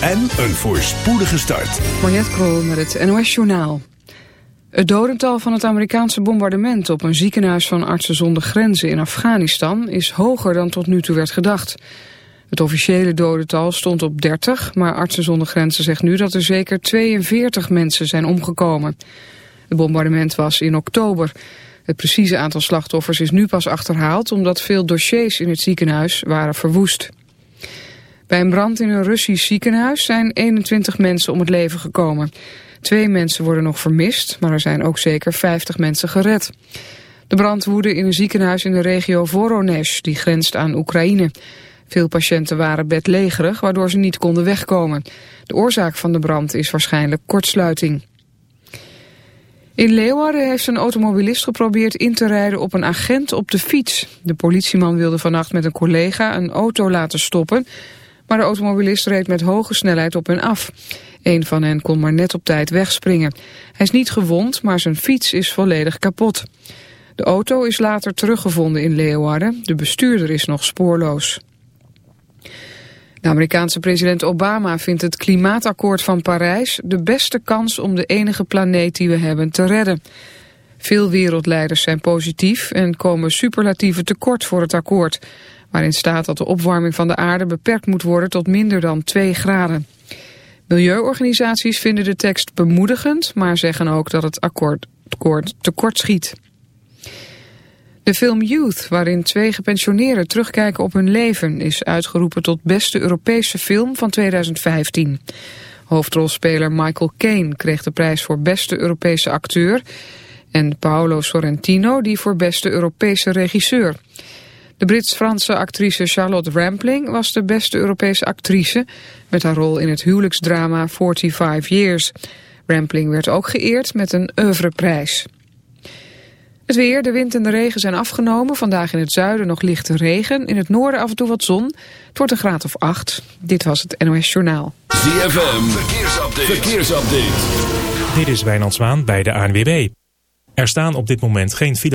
en een voorspoedige start. Mariette Krol met het NOS Journaal. Het dodental van het Amerikaanse bombardement op een ziekenhuis van Artsen zonder Grenzen in Afghanistan is hoger dan tot nu toe werd gedacht. Het officiële dodental stond op 30, maar Artsen zonder Grenzen zegt nu dat er zeker 42 mensen zijn omgekomen. Het bombardement was in oktober. Het precieze aantal slachtoffers is nu pas achterhaald omdat veel dossiers in het ziekenhuis waren verwoest. Bij een brand in een Russisch ziekenhuis zijn 21 mensen om het leven gekomen. Twee mensen worden nog vermist, maar er zijn ook zeker 50 mensen gered. De brand woedde in een ziekenhuis in de regio Voronezh, die grenst aan Oekraïne. Veel patiënten waren bedlegerig, waardoor ze niet konden wegkomen. De oorzaak van de brand is waarschijnlijk kortsluiting. In Leeuwarden heeft een automobilist geprobeerd in te rijden op een agent op de fiets. De politieman wilde vannacht met een collega een auto laten stoppen, maar de automobilist reed met hoge snelheid op hen af. Een van hen kon maar net op tijd wegspringen. Hij is niet gewond, maar zijn fiets is volledig kapot. De auto is later teruggevonden in Leeuwarden. De bestuurder is nog spoorloos. De Amerikaanse president Obama vindt het klimaatakkoord van Parijs de beste kans om de enige planeet die we hebben te redden. Veel wereldleiders zijn positief en komen superlatieve tekort voor het akkoord, waarin staat dat de opwarming van de aarde beperkt moet worden tot minder dan 2 graden. Milieuorganisaties vinden de tekst bemoedigend, maar zeggen ook dat het akkoord, tekort schiet. De film Youth, waarin twee gepensioneerden terugkijken op hun leven... is uitgeroepen tot beste Europese film van 2015. Hoofdrolspeler Michael Caine kreeg de prijs voor beste Europese acteur... en Paolo Sorrentino die voor beste Europese regisseur. De Brits-Franse actrice Charlotte Rampling was de beste Europese actrice... met haar rol in het huwelijksdrama 45 Years. Rampling werd ook geëerd met een oeuvreprijs. Het weer, de wind en de regen zijn afgenomen. Vandaag in het zuiden nog lichte regen. In het noorden af en toe wat zon. Het wordt een graad of acht. Dit was het NOS Journaal. ZFM, verkeersupdate. verkeersupdate. Dit is Wijnand Zwaan bij de ANWB. Er staan op dit moment geen file.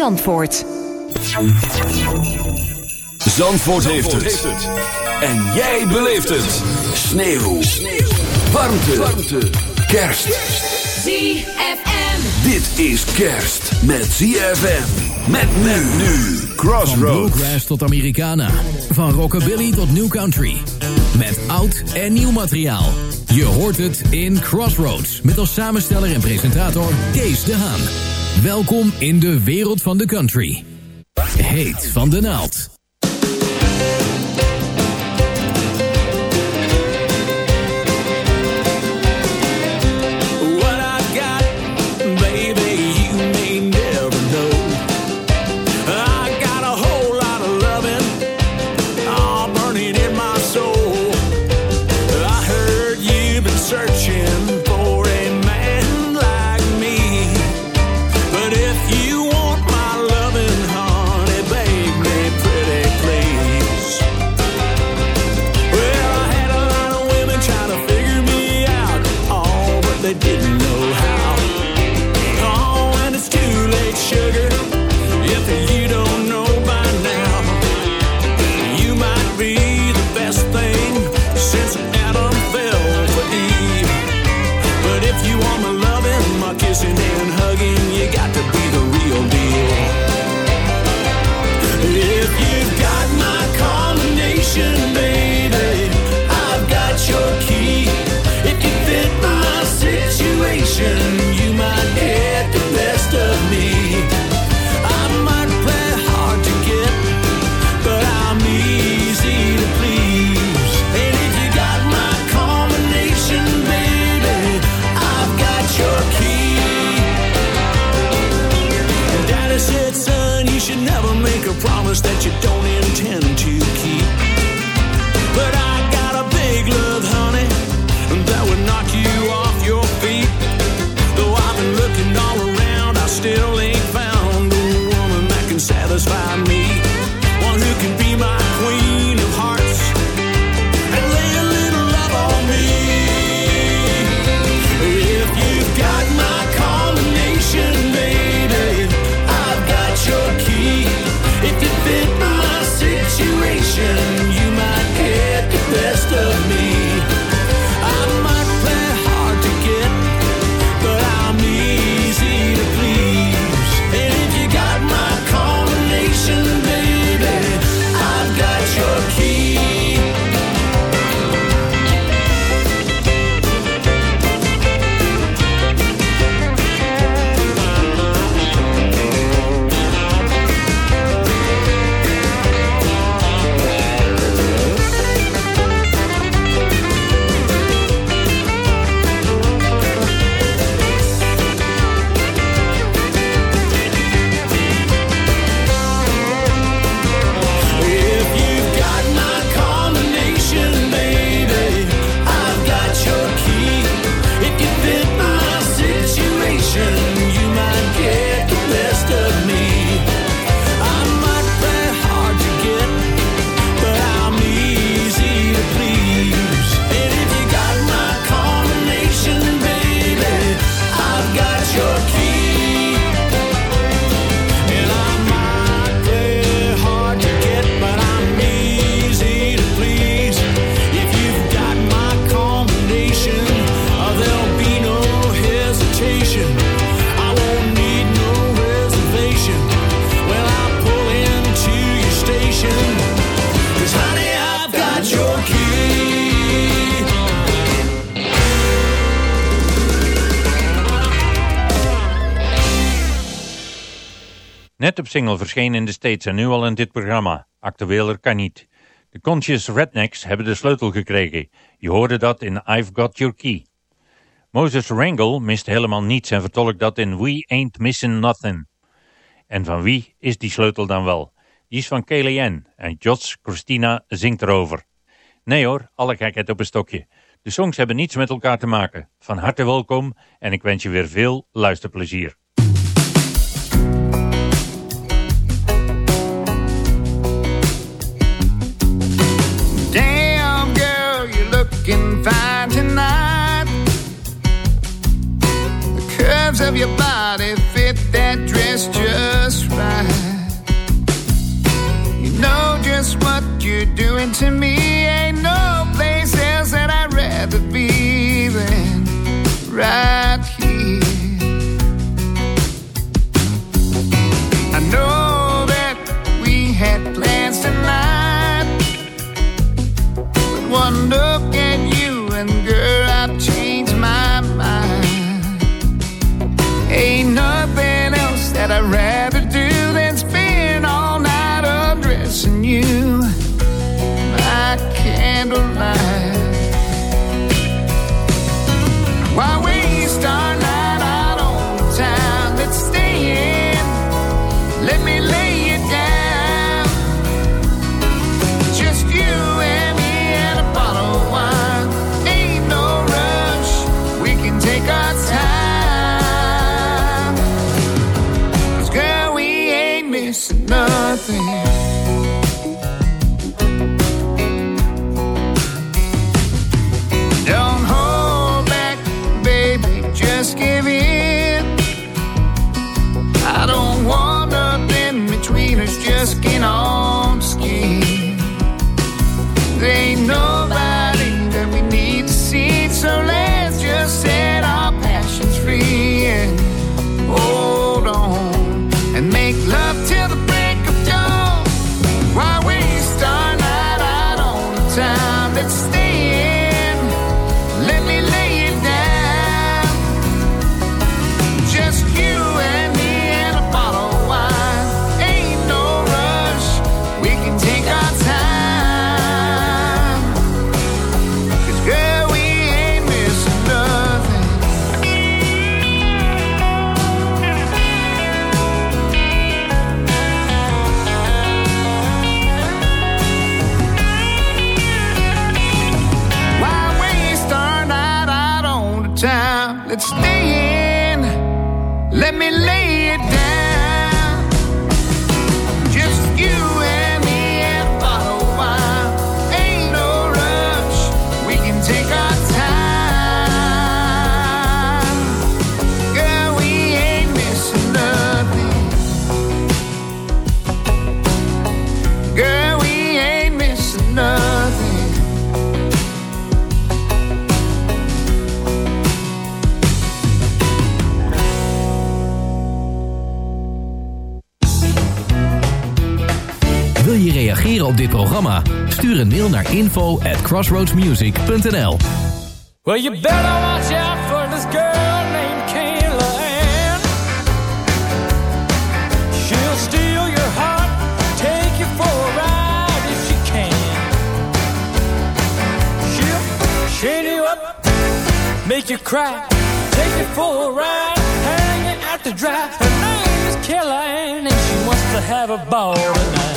Zandvoort. Zandvoort, heeft, het. En jij beleeft het. Sneeuw. Sneeuw. Warmte. Warmte. Kerst. ZFM. Dit is kerst met ZFM. Met men nu. Van Crossroads. bluegrass tot Americana. Van rockabilly tot new country. Met oud en nieuw materiaal. Je hoort het in Crossroads. Met als samensteller en presentator Kees de Haan. Welkom in de wereld van de country. Heet van de naald. Net-up single verscheen in de States en nu al in dit programma. Actueler kan niet. De Conscious Rednecks hebben de sleutel gekregen. Je hoorde dat in I've Got Your Key. Moses Wrangle mist helemaal niets en vertolkt dat in We Ain't Missing Nothing. En van wie is die sleutel dan wel? Die is van KLN en Jots Christina zingt erover. Nee hoor, alle gekheid op een stokje. De songs hebben niets met elkaar te maken. Van harte welkom en ik wens je weer veel luisterplezier. tonight. The curves of your body fit that dress just right. You know just what you're doing to me. Ain't no place else that I'd rather be than right here. I know that we had plans tonight, but one look. Stuur een mail naar info at crossroadsmusic.nl Well, you better watch out for this girl named. She'll steal your heart, take you for a ride if she can. She'll chain you up, make you cry, take you for a ride, hang you out to dry. Her name is Kayla and she wants to have a ball tonight.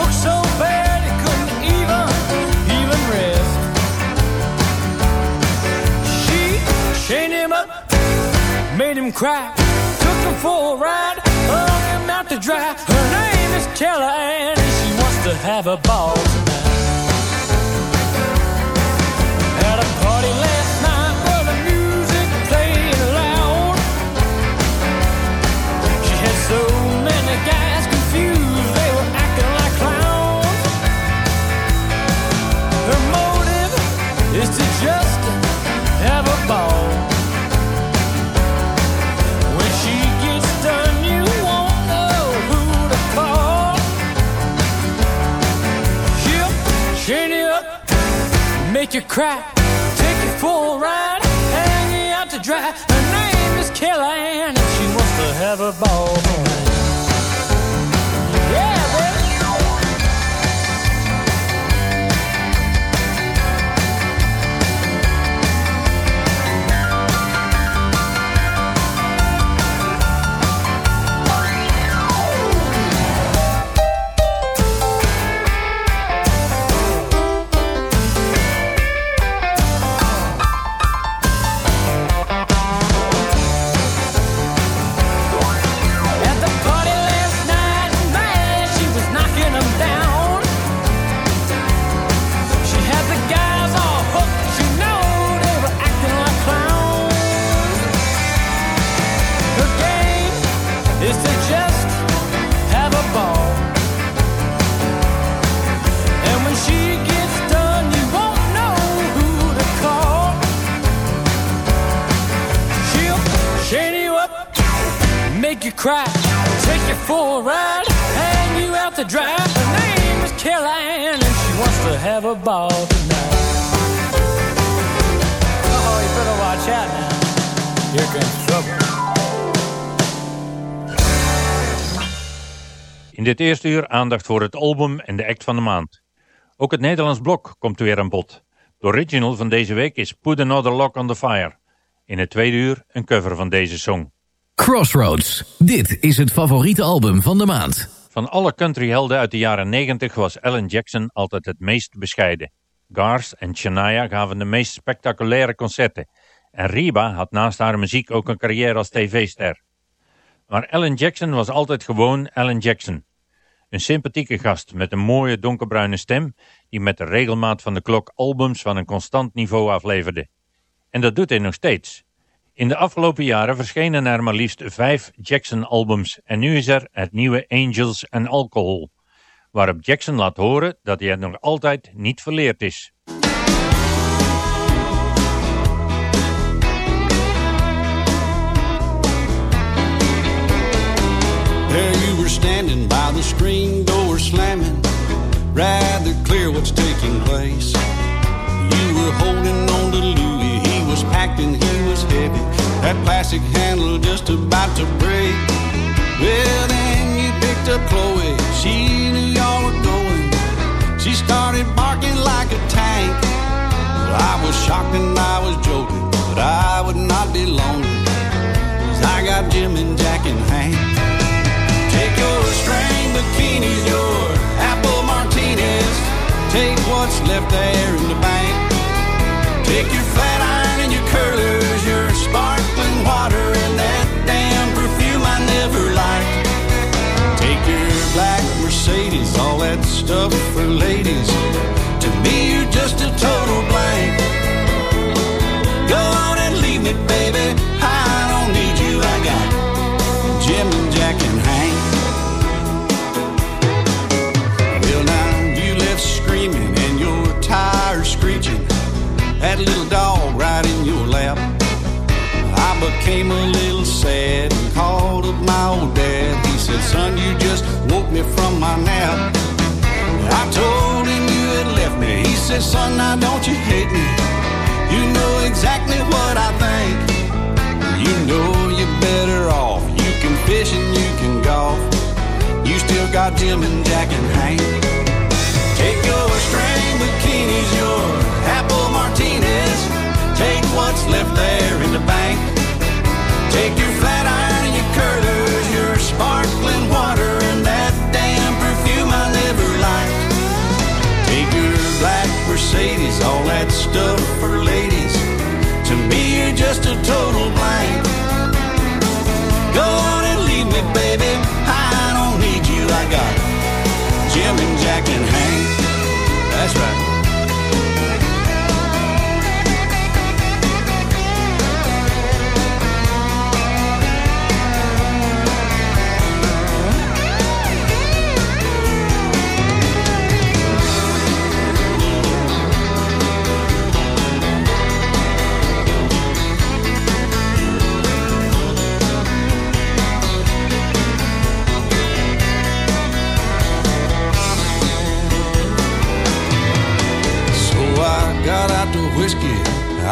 Hooked so bad he couldn't even, even rest. She chained him up, made him cry, took him for a ride, hung him out to dry. Her name is Kelly Ann, and she wants to have a ball make you cry, take you for a ride, hang you out to dry. Her name is Kelly and she wants to have a ball cry, take you for a ride, hang you out to dry. Her name is Ann, and she wants to have a ball tonight. Oh, you better watch out now. Here comes trouble. In dit eerste uur aandacht voor het album en de act van de maand. Ook het Nederlands blok komt weer aan bod. De original van deze week is Put Another Lock on the Fire. In het tweede uur een cover van deze song. Crossroads. Dit is het favoriete album van de maand. Van alle countryhelden uit de jaren 90 was Alan Jackson altijd het meest bescheiden. Garth en Shania gaven de meest spectaculaire concerten. En Reba had naast haar muziek ook een carrière als tv-ster. Maar Alan Jackson was altijd gewoon Alan Jackson. Een sympathieke gast met een mooie donkerbruine stem die met de regelmaat van de klok albums van een constant niveau afleverde. En dat doet hij nog steeds. In de afgelopen jaren verschenen er maar liefst vijf Jackson-albums en nu is er het nieuwe Angels and Alcohol, waarop Jackson laat horen dat hij het nog altijd niet verleerd is. There you were standing by the screen door slamming, rather clear what's taking place. You were holding was packed and he was heavy. That plastic handle just about to break. Well, then you picked up Chloe. She knew y'all were going. She started barking like a tank. Well, I was shocked and I was joking, but I would not be lonely. Cause I got Jim and Jack in hand. Take your string bikinis, your apple martinis. Take what's left there in the bank. Take your flat water, and that damn perfume I never liked. Take your black Mercedes, all that stuff for ladies. To me, you're just a total became a little sad and called up my old dad. He said, Son, you just woke me from my nap. I told him you had left me. He said, Son, now don't you hate me. You know exactly what I think. You know you're better off. You can fish and you can golf. You still got Jim and Jack and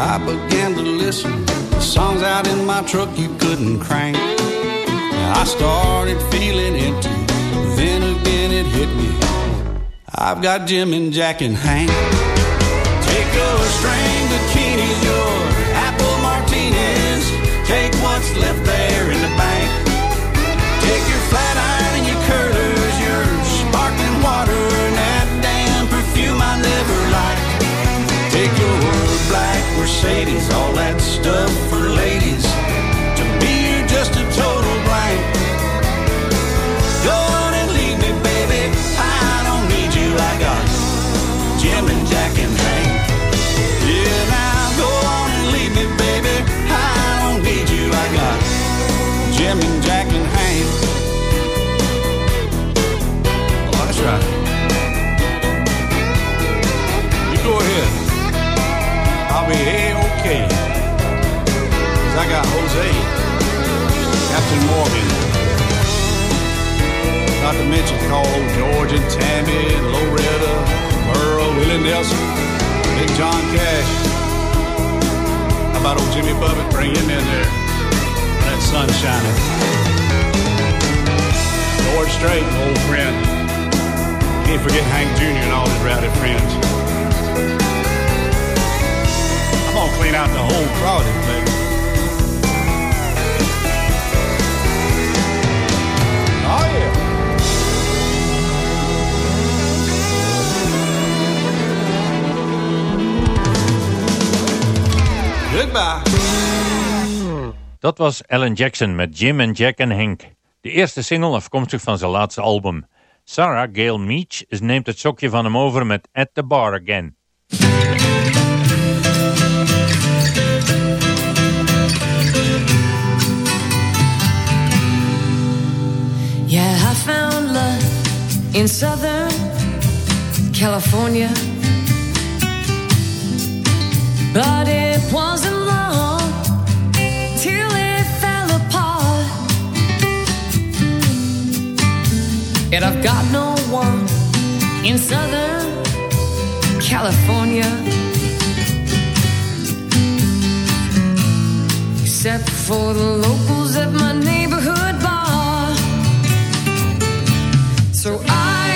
I began to listen. The songs out in my truck you couldn't crank. I started feeling empty, then again it hit me. I've got Jim and Jack and Hank. Take your string Mercedes, all that stuff for ladies. Jose, Captain Morgan. Not to mention call old George and Tammy, Loretta, Burrow, Willie Nelson, Big John Cash. How about old Jimmy Buffett? Bring him in there. That sun shining. George Strait, old friend. Can't forget Hank Jr. and all his rowdy friends. I'm gonna clean out the whole crowd, baby. Dat was Alan Jackson met Jim en Jack en Hank. De eerste single afkomstig van zijn laatste album. Sarah Gail Meach neemt het sokje van hem over met At the Bar Again. Yeah, I found love in Southern California. But it wasn't long till it fell apart. Yet I've got no one in Southern California. Except for the locals at my neighborhood bar. So I'm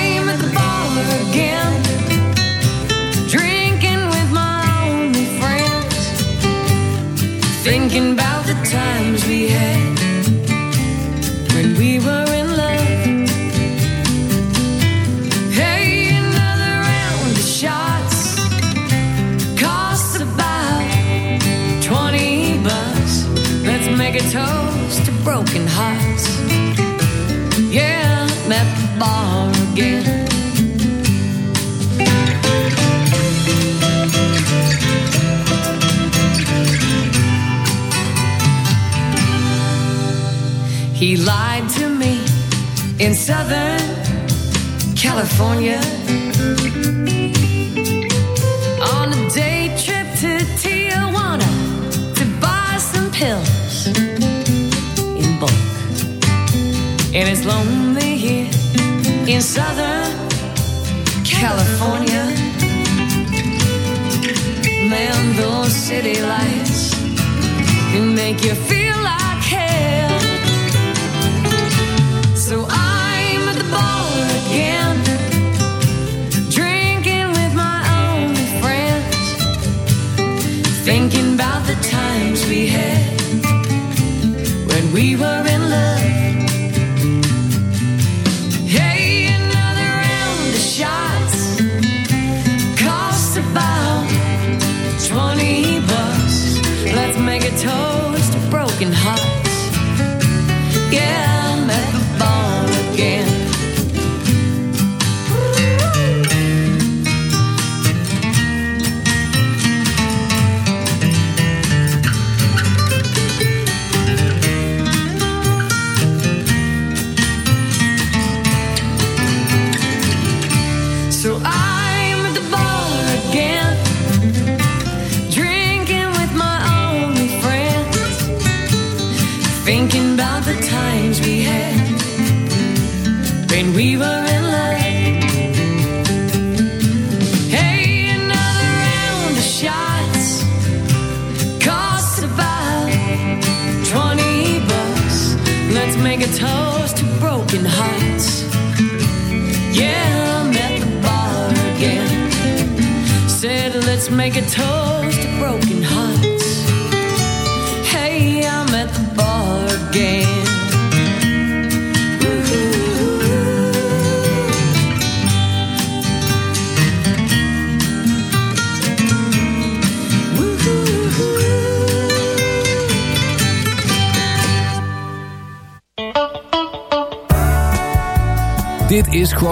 He lied to me in Southern California on a day trip to Tijuana to buy some pills in bulk. And it's lonely here in Southern California. Man, those city lights can make you feel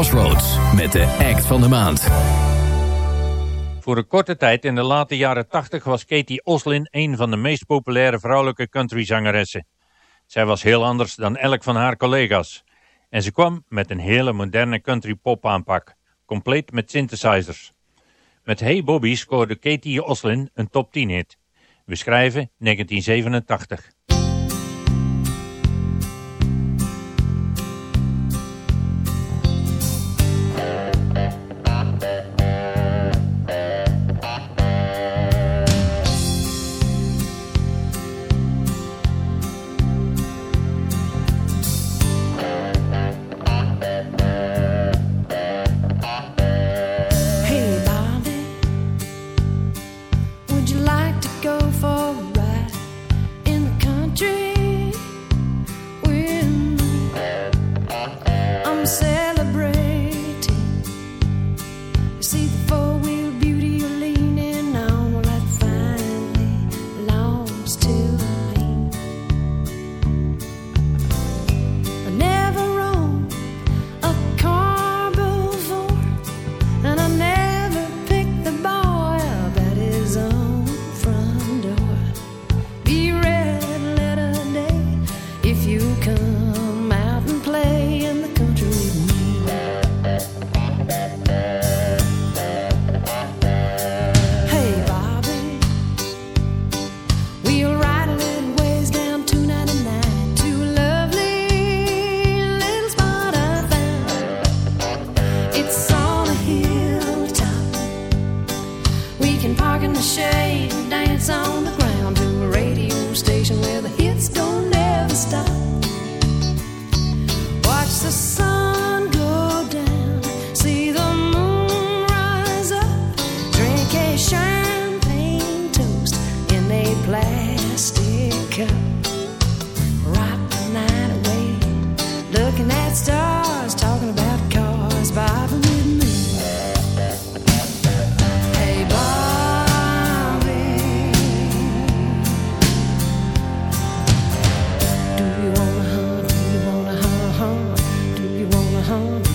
Crossroads met de act van de maand. Voor een korte tijd in de late jaren 80 was Katie Oslin een van de meest populaire vrouwelijke countryzangeressen. Zij was heel anders dan elk van haar collega's. En ze kwam met een hele moderne country pop aanpak, compleet met synthesizers. Met Hey Bobby scoorde Katie Oslin een top 10 hit. We schrijven 1987. Oh.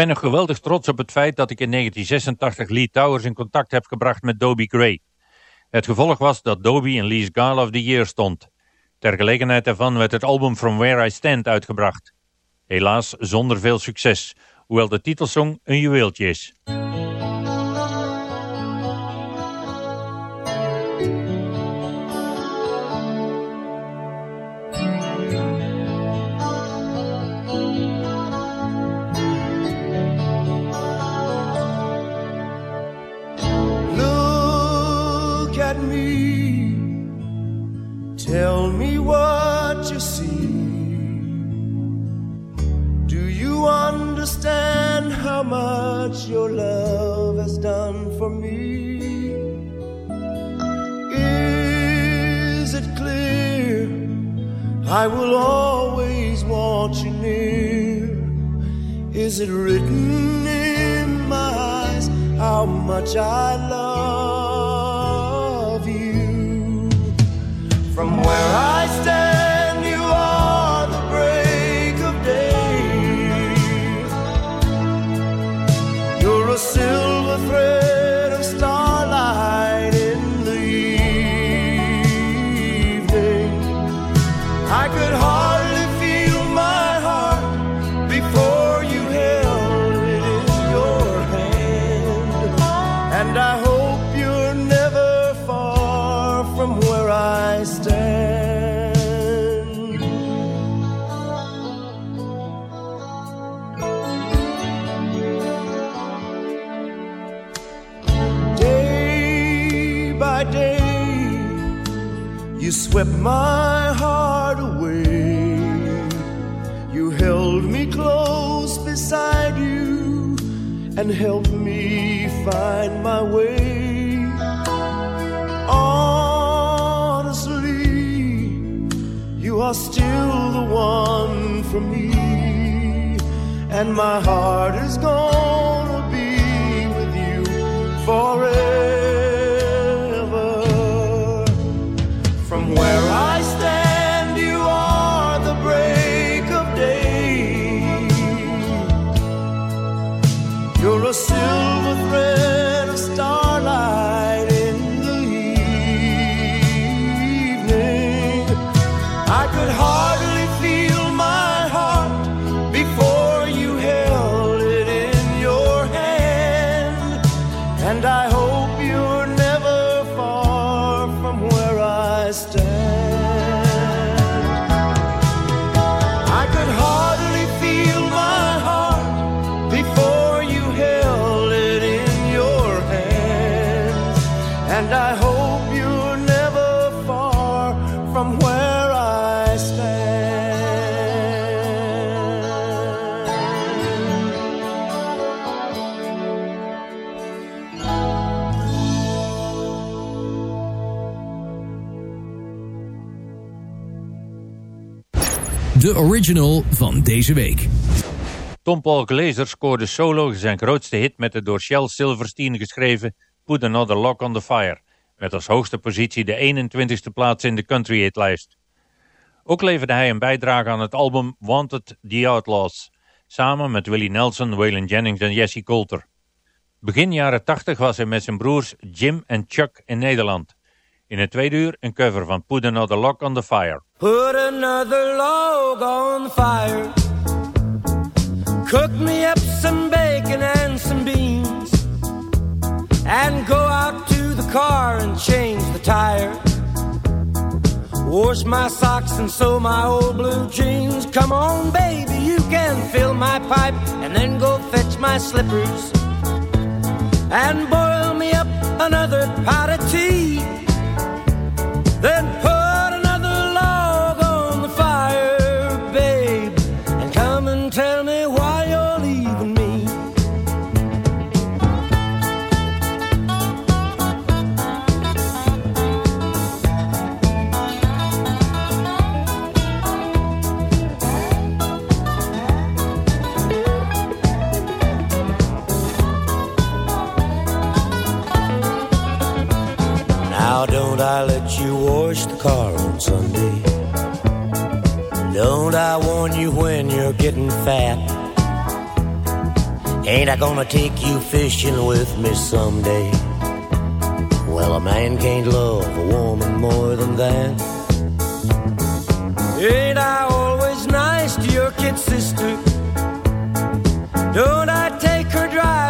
Ben nog geweldig trots op het feit dat ik in 1986 Lee Towers in contact heb gebracht met Dobie Gray. Het gevolg was dat Dobie in Lee's Gala of the Year stond. Ter gelegenheid daarvan werd het album From Where I Stand uitgebracht. Helaas zonder veel succes, hoewel de titelsong een juweeltje is. Tell me what you see. Do you understand how much your love has done for me? Is it clear? I will always want you near. Is it written in my eyes how much I love From where I stand, you are the break of day. You're a silver thread of starlight in the evening. I could hardly feel my heart before you held it in your hand. And I helped me find my way. Honestly, you are still the one for me, and my heart is gonna De original van deze week. Tom Paul Glazer scoorde solo zijn grootste hit met de door Shel Silverstein geschreven Put Another Lock on the Fire, met als hoogste positie de 21ste plaats in de country hitlijst. Ook leverde hij een bijdrage aan het album Wanted The Outlaws, samen met Willie Nelson, Waylon Jennings en Jesse Coulter. Begin jaren 80 was hij met zijn broers Jim en Chuck in Nederland. In het tweede uur een cover van Put Another Lock on the Fire. Put another log on the fire. Cook me up some bacon and some beans. And go out to the car and change the tire. Wash my socks and sew my old blue jeans. Come on, baby, you can fill my pipe and then go fetch my slippers. And boil me up another pot of tea. Then put another log on the fire, babe. And come and tell me why you're leaving me. Now don't I let you wash the car on Sunday? Don't I warn you when you're getting fat? Ain't I gonna take you fishing with me someday? Well, a man can't love a woman more than that. Ain't I always nice to your kid sister? Don't I take her driving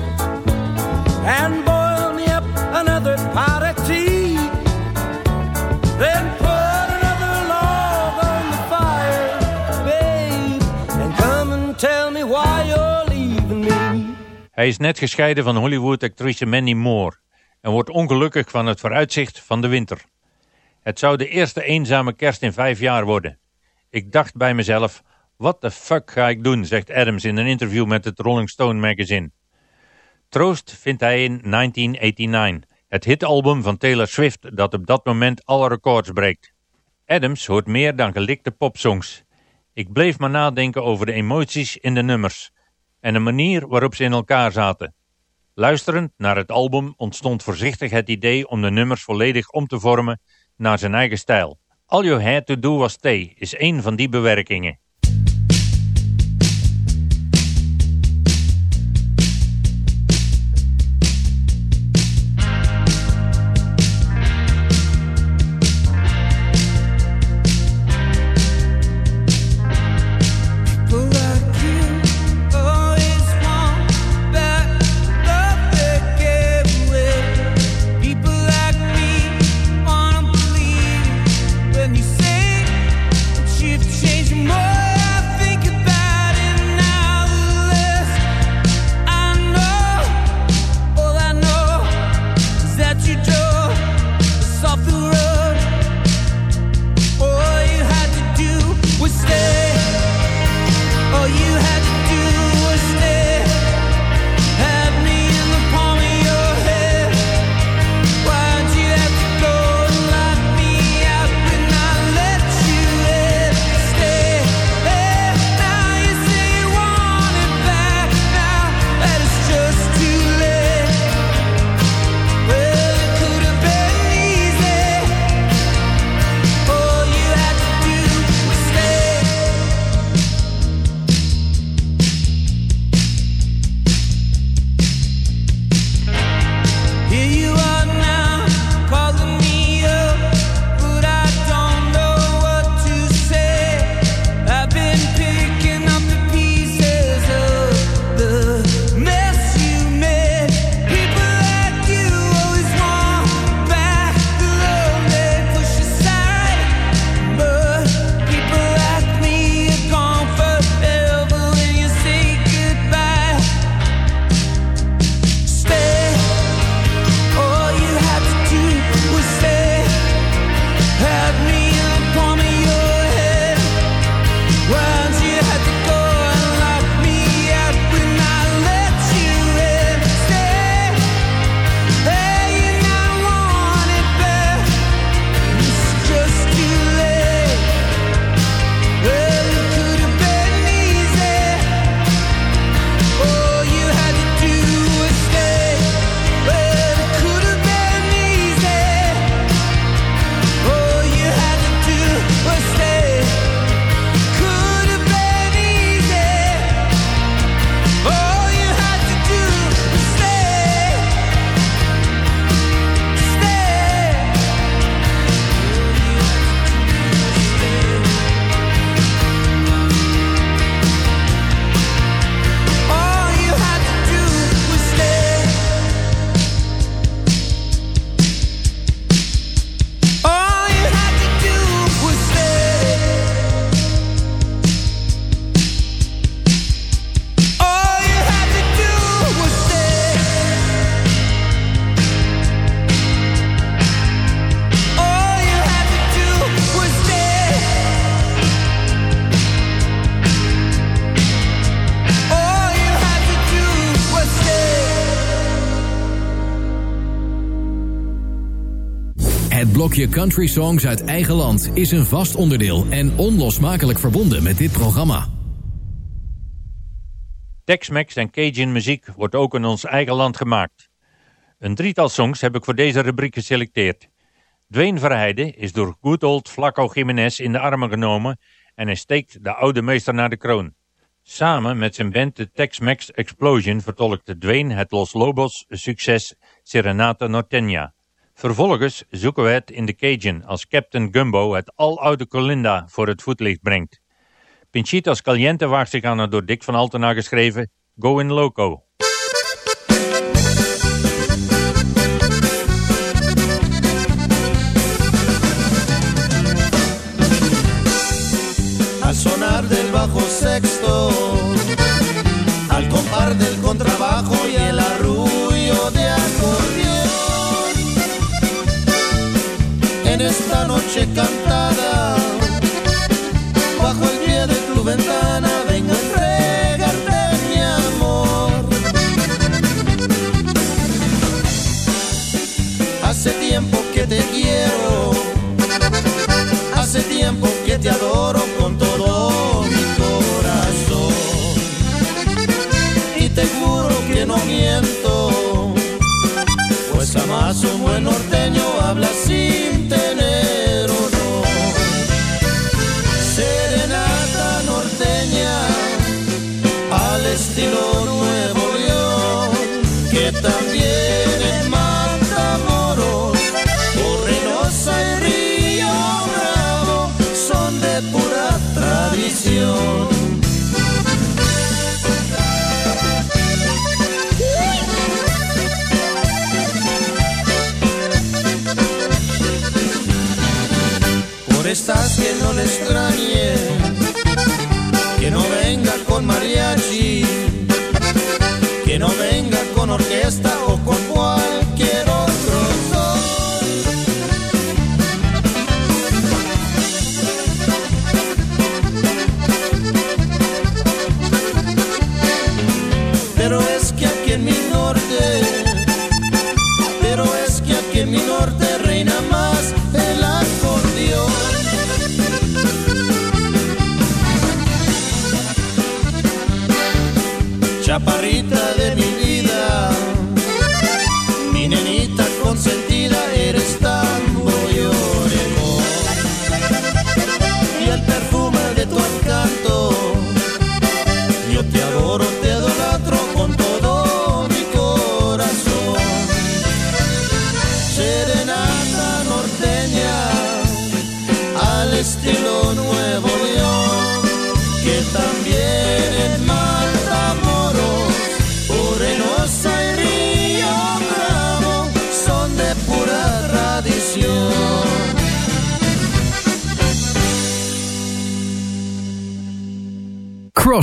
And boil me up another pot of tea. Then put another log on the fire, babe. And come and tell me why you're leaving me. Hij is net gescheiden van Hollywood-actrice Mandy Moore en wordt ongelukkig van het vooruitzicht van de winter. Het zou de eerste eenzame kerst in vijf jaar worden. Ik dacht bij mezelf, wat the fuck ga ik doen, zegt Adams in een interview met het Rolling Stone magazine. Troost vindt hij in 1989, het hitalbum van Taylor Swift dat op dat moment alle records breekt. Adams hoort meer dan gelikte popsongs. Ik bleef maar nadenken over de emoties in de nummers en de manier waarop ze in elkaar zaten. Luisterend naar het album ontstond voorzichtig het idee om de nummers volledig om te vormen naar zijn eigen stijl. All You Had To Do Was Stay is een van die bewerkingen. Country songs uit eigen land is een vast onderdeel en onlosmakelijk verbonden met dit programma. Tex-Mex en Cajun muziek wordt ook in ons eigen land gemaakt. Een drietal songs heb ik voor deze rubriek geselecteerd. Dwayne Verheide is door good old Flaco Jiménez in de armen genomen en hij steekt de oude meester naar de kroon. Samen met zijn band de Tex-Mex Explosion vertolkte Dwayne het Los Lobos succes Serenata Norteña. Vervolgens zoeken we het in de Cajun als Captain Gumbo het aloude Colinda voor het voetlicht brengt. Pinchitas Caliente waagt zich aan het door Dick van Altena geschreven Going Loco. al sonar del bajo sexto, chicken extraño. Chaparrita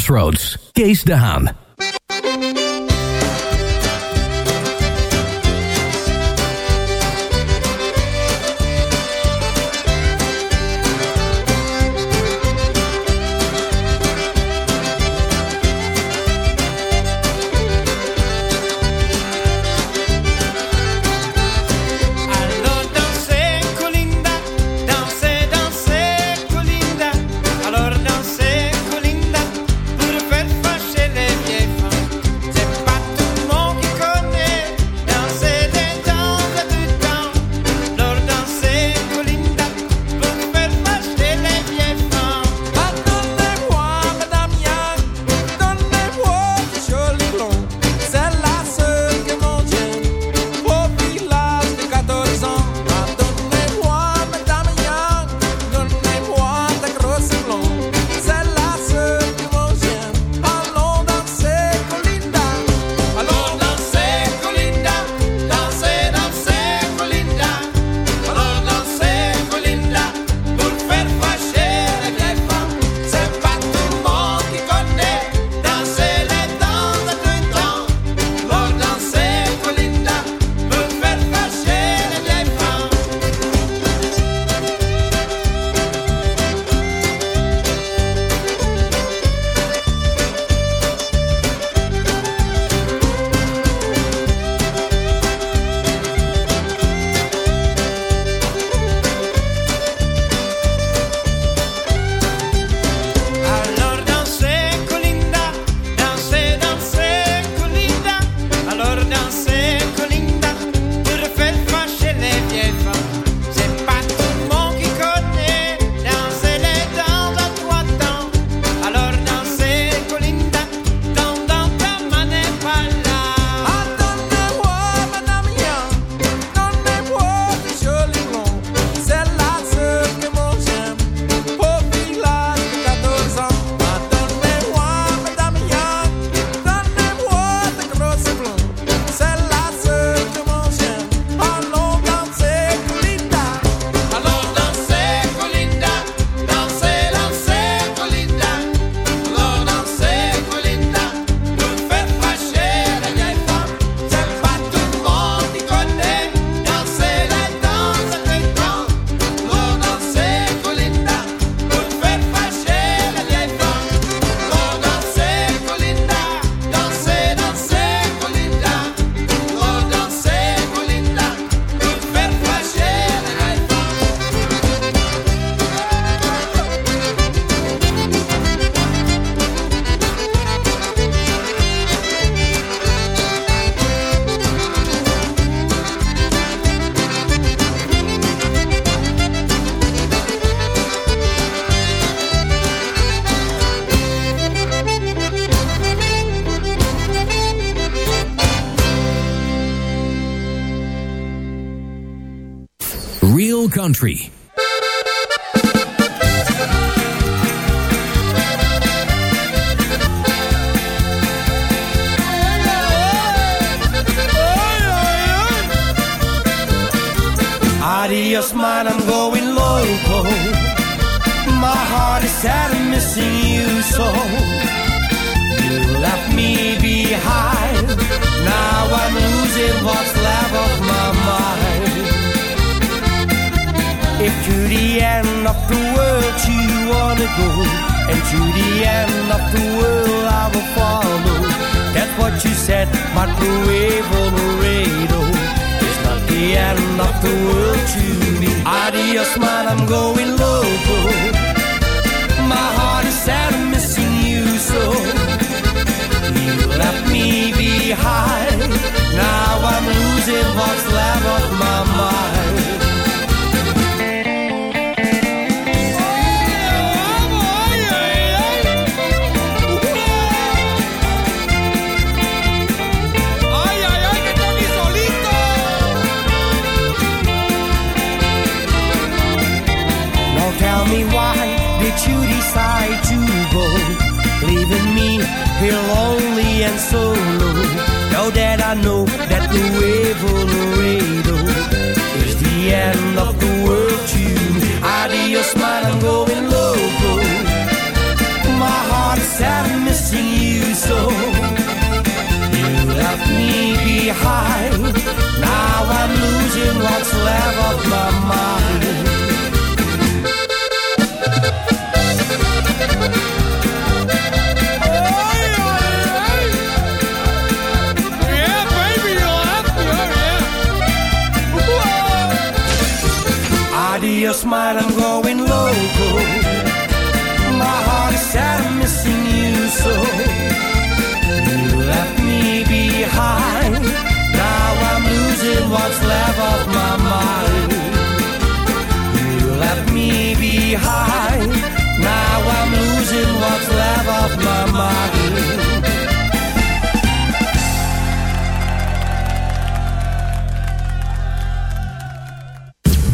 Crossroads, de Haan. Country. Go, and to the end of the world I will follow. That's what you said, microwave on the radio. It's not the end of the world to me. Adios, man, I'm going loco. My heart is sad, I'm missing you so. You left me behind. Now I'm losing what's left of my mind. Here lonely and solo? Now that I know that the Nuevo Laredo is the end of the world to me. Adios, man, I'm going loco. My heart is sad missing you so. You left me behind. Now I'm losing what's left of my mind. Sad, I'm missing you so. You left me behind. Now I'm losing what's left of my mind. You left me behind. Now I'm losing what's left of my mind.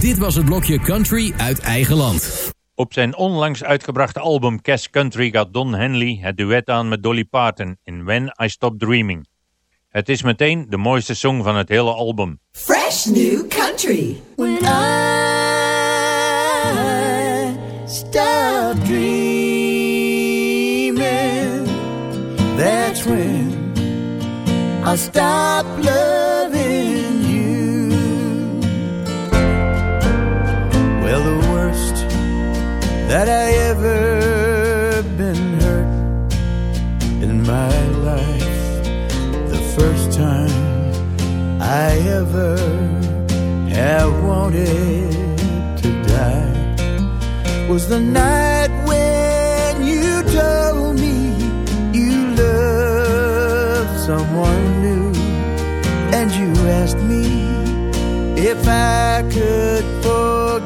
Dit was het blokje Country uit eigen land. Op zijn onlangs uitgebrachte album Cash Country gaat Don Henley het duet aan met Dolly Parton in When I Stop Dreaming. Het is meteen de mooiste song van het hele album. Fresh new country. When I stop dreaming, that's when I stop that I ever been hurt in my life. The first time I ever have wanted to die was the night when you told me you loved someone new and you asked me if I could forget.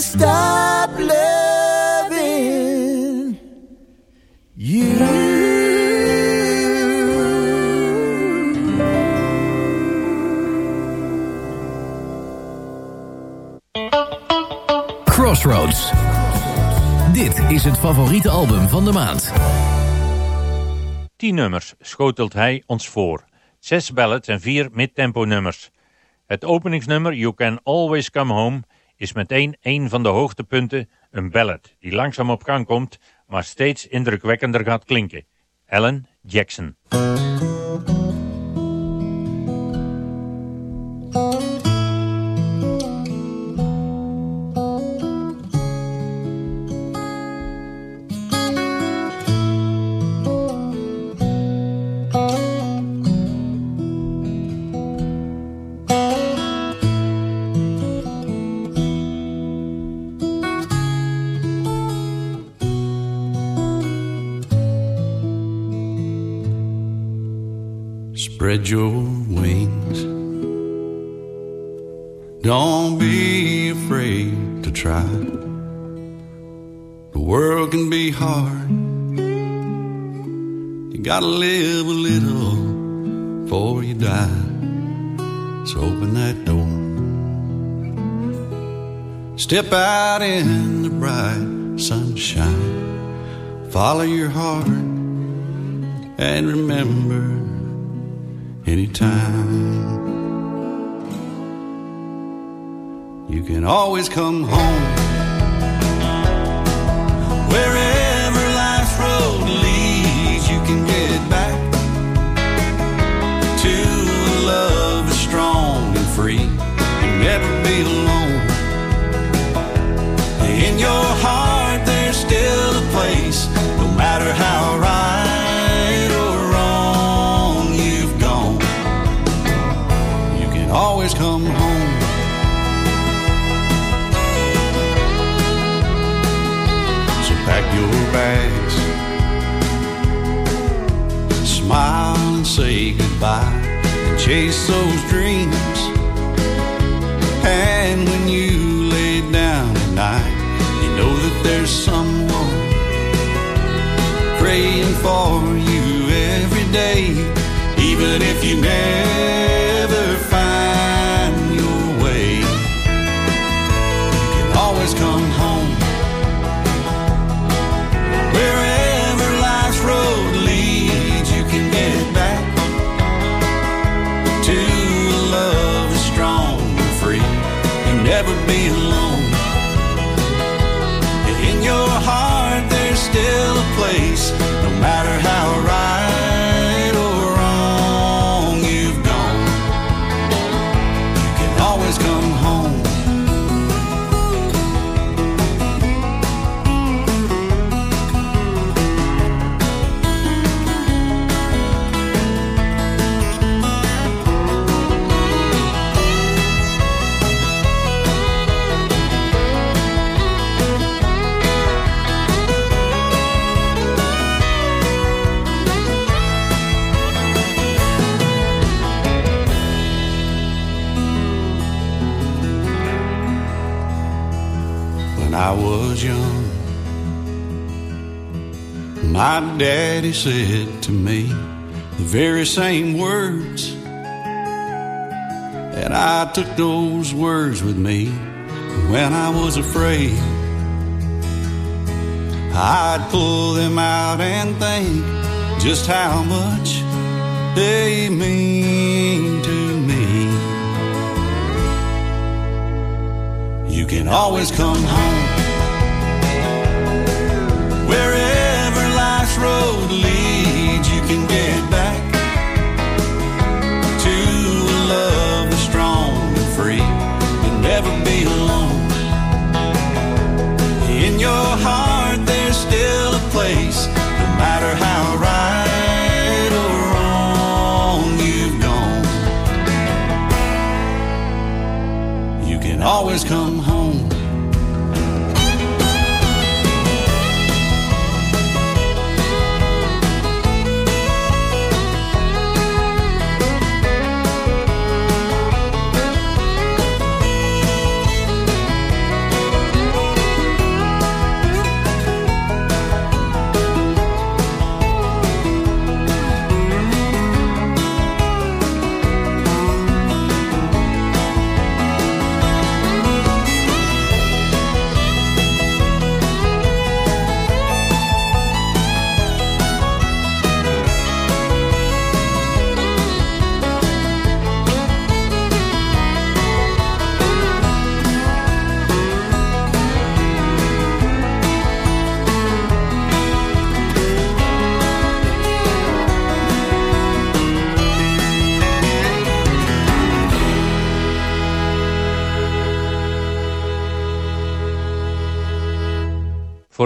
Stop loving you. Crossroads. Dit is het favoriete album van de maand. Tien nummers schotelt hij ons voor. Zes ballads en vier midtempo nummers. Het openingsnummer You Can Always Come Home is meteen een van de hoogtepunten, een ballad die langzaam op gang komt, maar steeds indrukwekkender gaat klinken. Alan Jackson. Step out in the bright sunshine. Follow your heart. And remember anytime. You can always come home. Chase those dreams. And when you lay down at night, you know that there's someone praying for you every day, even if you never my daddy said to me the very same words. And I took those words with me when I was afraid. I'd pull them out and think just how much they mean to me. You can always come home. Road leads, you can get back to a love that's strong and free. You'll never be alone. In your heart, there's still a place, no matter how right or wrong you've gone. You can always come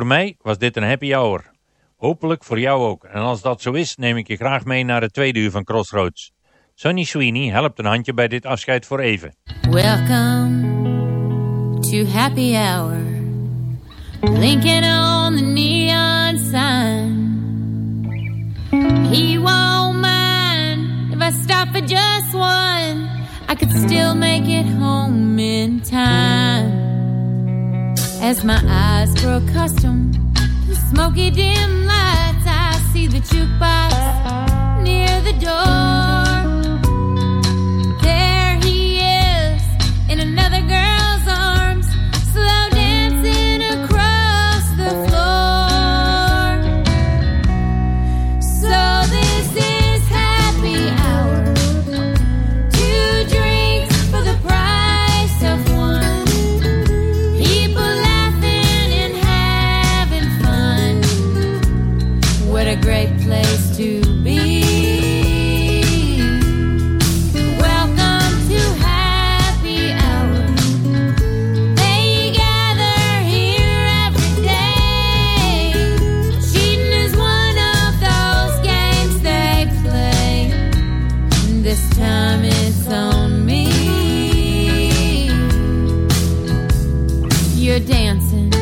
Voor mij was dit een happy hour. Hopelijk voor jou ook. En als dat zo is, neem ik je graag mee naar het tweede uur van Crossroads. Sonny Sweeney helpt een handje bij dit afscheid voor even. Welcome to happy hour. Blinking on the neon sign. He won't mind if I stop for just one. I could still make it home in time. As my eyes grow accustomed to smoky dim lights, I see the jukebox near the door. Dancing,